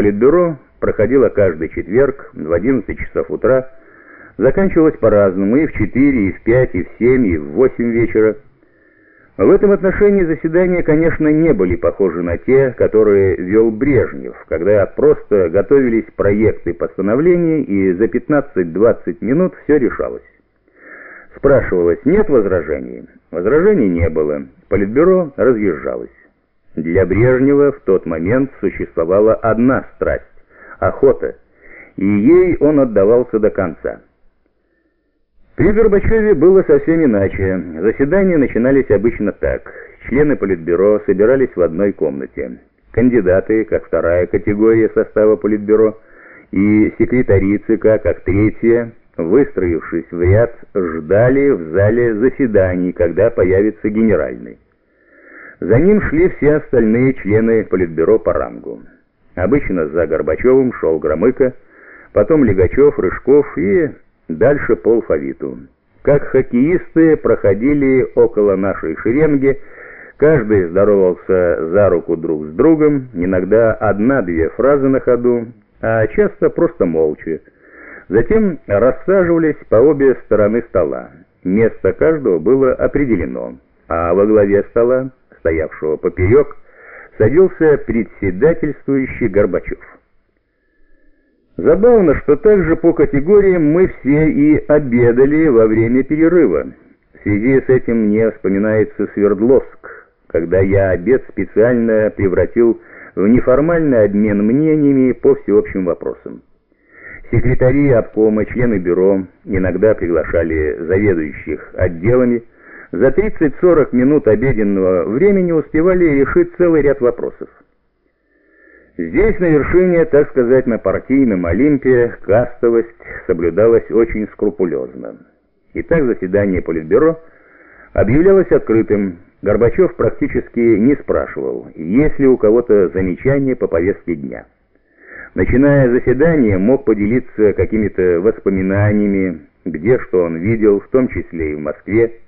Политбюро проходило каждый четверг в 11 часов утра, заканчивалось по-разному и в 4, и в 5, и в 7, и в 8 вечера. В этом отношении заседания, конечно, не были похожи на те, которые вел Брежнев, когда просто готовились проекты постановлений и за 15-20 минут все решалось. Спрашивалось, нет возражений? Возражений не было. Политбюро разъезжалось. Для Брежнева в тот момент существовала одна страсть – охота, и ей он отдавался до конца. При Горбачеве было совсем иначе. Заседания начинались обычно так. Члены Политбюро собирались в одной комнате. Кандидаты, как вторая категория состава Политбюро, и секретари ЦК, как третья, выстроившись в ряд, ждали в зале заседаний, когда появится генеральный. За ним шли все остальные члены Политбюро по рангу. Обычно за Горбачевым шел Громыко, потом Легачев, Рыжков и Дальше по алфавиту. Как хоккеисты проходили около нашей шеренги, каждый здоровался за руку друг с другом, иногда одна-две фразы на ходу, а часто просто молча. Затем рассаживались по обе стороны стола. Место каждого было определено, а во главе стола, стоявшего поперек, садился председательствующий Горбачев. Забавно, что также по категориям мы все и обедали во время перерыва. В связи с этим мне вспоминается Свердловск, когда я обед специально превратил в неформальный обмен мнениями по всеобщим вопросам. Секретари обкома, члены бюро иногда приглашали заведующих отделами. За 30-40 минут обеденного времени успевали решить целый ряд вопросов. Здесь, на вершине, так сказать, на партийном Олимпе, кастовость соблюдалась очень скрупулезно. Итак, заседание Политбюро объявлялось открытым. Горбачев практически не спрашивал, есть ли у кого-то замечания по повестке дня. Начиная заседание, мог поделиться какими-то воспоминаниями, где что он видел, в том числе и в Москве.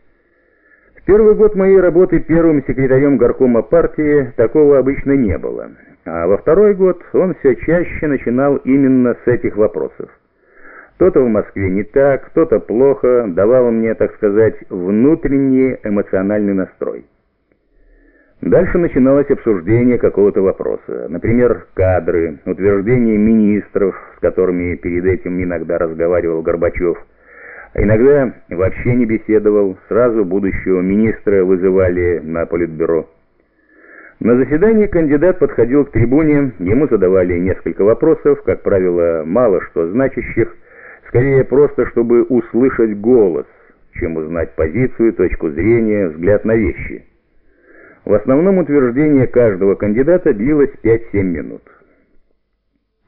Первый год моей работы первым секретарем горкома партии такого обычно не было. А во второй год он все чаще начинал именно с этих вопросов. Кто-то в Москве не так, кто-то плохо, давал мне, так сказать, внутренний эмоциональный настрой. Дальше начиналось обсуждение какого-то вопроса, например, кадры, утверждение министров, с которыми перед этим иногда разговаривал Горбачев, иногда вообще не беседовал, сразу будущего министра вызывали на политбюро. На заседании кандидат подходил к трибуне, ему задавали несколько вопросов, как правило, мало что значащих, скорее просто, чтобы услышать голос, чем узнать позицию, точку зрения, взгляд на вещи. В основном утверждение каждого кандидата длилось 5-7 минут.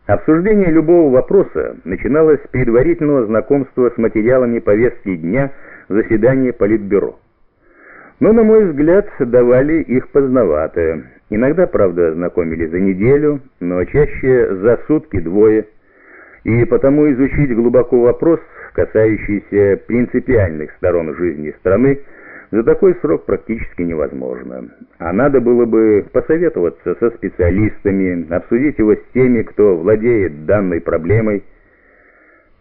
Обсуждение любого вопроса начиналось с предварительного знакомства с материалами повестки дня заседания Политбюро но, на мой взгляд, давали их поздновато. Иногда, правда, знакомили за неделю, но чаще за сутки-двое. И потому изучить глубоко вопрос, касающийся принципиальных сторон жизни страны, за такой срок практически невозможно. А надо было бы посоветоваться со специалистами, обсудить его с теми, кто владеет данной проблемой.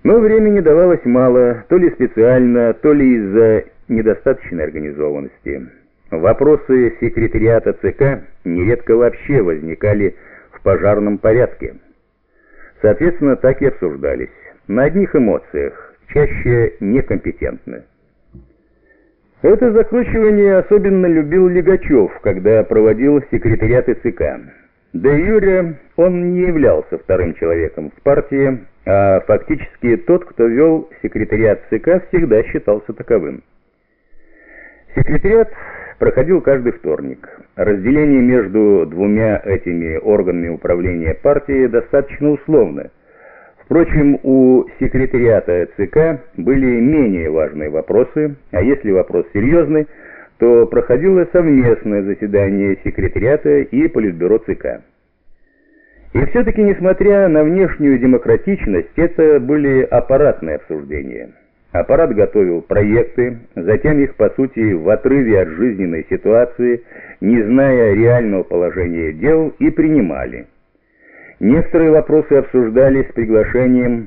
Но времени давалось мало, то ли специально, то ли из-за недостаточной организованности. Вопросы секретариата ЦК нередко вообще возникали в пожарном порядке. Соответственно, так и обсуждались. На одних эмоциях, чаще некомпетентны. Это закручивание особенно любил Легачев, когда проводил секретариат ЦК. Де Юре он не являлся вторым человеком в партии, а фактически тот, кто вел секретариат ЦК, всегда считался таковым. Секретариат проходил каждый вторник. Разделение между двумя этими органами управления партии достаточно условно. Впрочем, у секретариата ЦК были менее важные вопросы, а если вопрос серьезный, то проходило совместное заседание секретариата и Политбюро ЦК. И все-таки, несмотря на внешнюю демократичность, это были аппаратные обсуждения. Аппарат готовил проекты, затем их, по сути, в отрыве от жизненной ситуации, не зная реального положения дел, и принимали. Некоторые вопросы обсуждались с приглашением